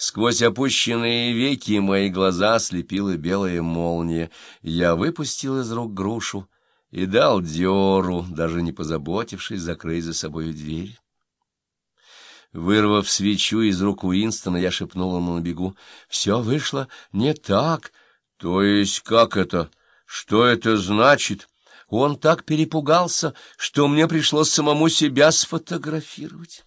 Сквозь опущенные веки мои глаза слепила белая молния. Я выпустил из рук грушу и дал дёру, даже не позаботившись закрыть за собой дверь. Вырвав свечу из рук Уинстона, я шепнул ему на бегу. — Все вышло не так. — То есть как это? Что это значит? Он так перепугался, что мне пришлось самому себя сфотографировать.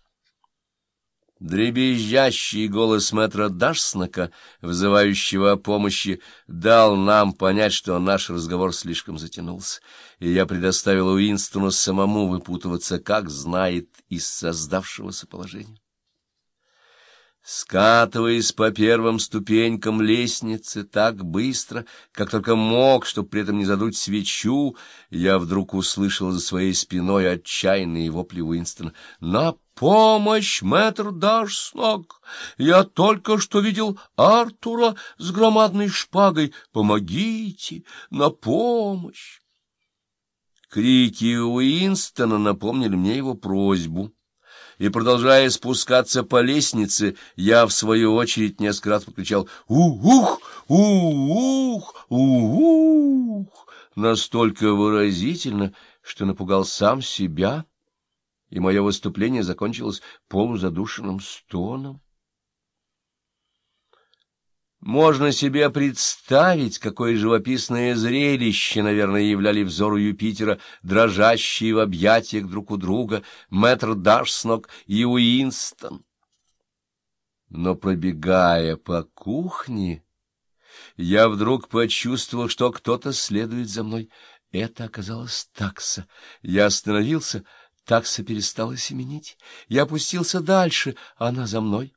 Дребезжащий голос мэтра Дашснака, вызывающего о помощи, дал нам понять, что наш разговор слишком затянулся, и я предоставил Уинстону самому выпутываться, как знает из создавшегося положения. Скатываясь по первым ступенькам лестницы так быстро, как только мог, чтобы при этом не задуть свечу, я вдруг услышал за своей спиной отчаянные вопли Уинстона. «На помощь, мэтр Дарснок! Я только что видел Артура с громадной шпагой. Помогите! На помощь!» Крики Уинстона напомнили мне его просьбу и, продолжая спускаться по лестнице, я, в свою очередь, несколько раз покричал «У-ух! У-ух! У-ух!» настолько выразительно, что напугал сам себя, и мое выступление закончилось полузадушенным стоном. Можно себе представить, какое живописное зрелище, наверное, являли взору Юпитера, дрожащие в объятиях друг у друга мэтр Дашснок и Уинстон. Но, пробегая по кухне, я вдруг почувствовал, что кто-то следует за мной. Это оказалось такса. Я остановился, такса перестала семенить. Я опустился дальше, а она за мной.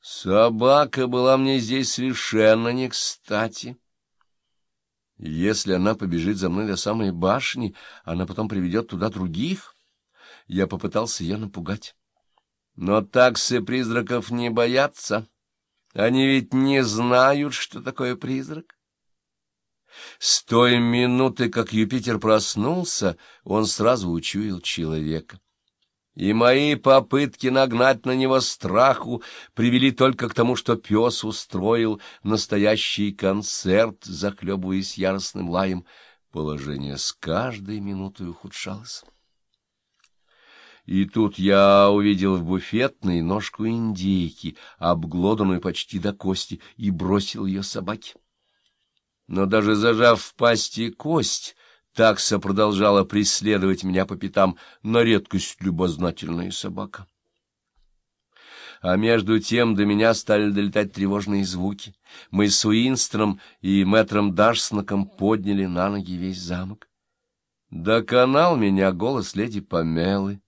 Собака была мне здесь совершенно не кстати. Если она побежит за мной до самой башни, она потом приведет туда других. Я попытался ее напугать. Но таксы призраков не боятся. Они ведь не знают, что такое призрак. С той минуты, как Юпитер проснулся, он сразу учуял человека и мои попытки нагнать на него страху привели только к тому, что пес устроил настоящий концерт, захлебываясь яростным лаем. Положение с каждой минутой ухудшалось. И тут я увидел в буфетной ножку индейки, обглоданную почти до кости, и бросил ее собаке. Но даже зажав в пасти кость, Такса продолжала преследовать меня по пятам, на редкость любознательная собака. А между тем до меня стали долетать тревожные звуки. Мы с Уинстоном и мэтром Дашснаком подняли на ноги весь замок. Доконал меня голос леди Памелы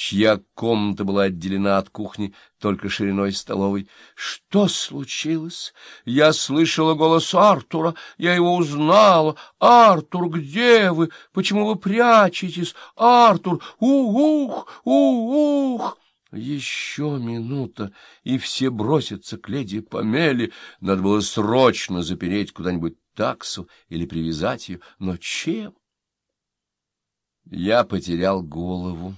чья комната была отделена от кухни только шириной столовой. — Что случилось? Я слышала голос Артура, я его узнала. Артур, где вы? Почему вы прячетесь? Артур, у-ух, у-ух! Еще минута, и все бросятся к леди Памеле. Надо было срочно запереть куда-нибудь таксу или привязать ее. Но чем? Я потерял голову.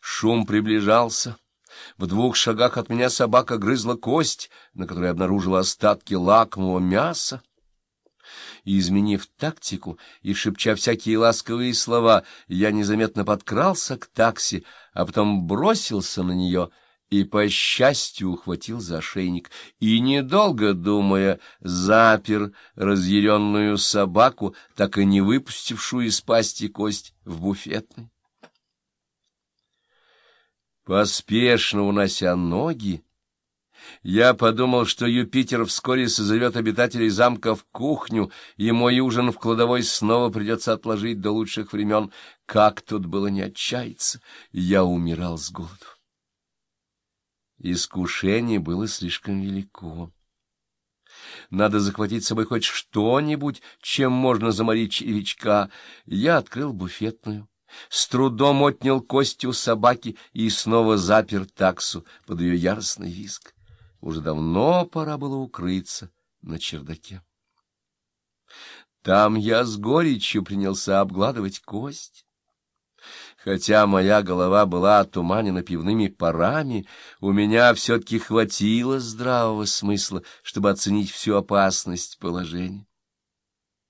Шум приближался. В двух шагах от меня собака грызла кость, на которой обнаружила остатки лакомого мяса. И, изменив тактику и шепча всякие ласковые слова, я незаметно подкрался к такси, а потом бросился на нее и, по счастью, ухватил за ошейник, и, недолго думая, запер разъяренную собаку, так и не выпустившую из пасти кость в буфетной. Поспешно унося ноги, я подумал, что Юпитер вскоре созовет обитателей замка в кухню, и мой ужин в кладовой снова придется отложить до лучших времен. Как тут было не отчаяться? Я умирал с голоду. Искушение было слишком велико. Надо захватить с собой хоть что-нибудь, чем можно заморить червячка. Я открыл буфетную с трудом отнял кости у собаки и снова запер таксу под ее яростный визг. Уже давно пора было укрыться на чердаке. Там я с горечью принялся обгладывать кость. Хотя моя голова была отуманена пивными парами, у меня все-таки хватило здравого смысла, чтобы оценить всю опасность положения.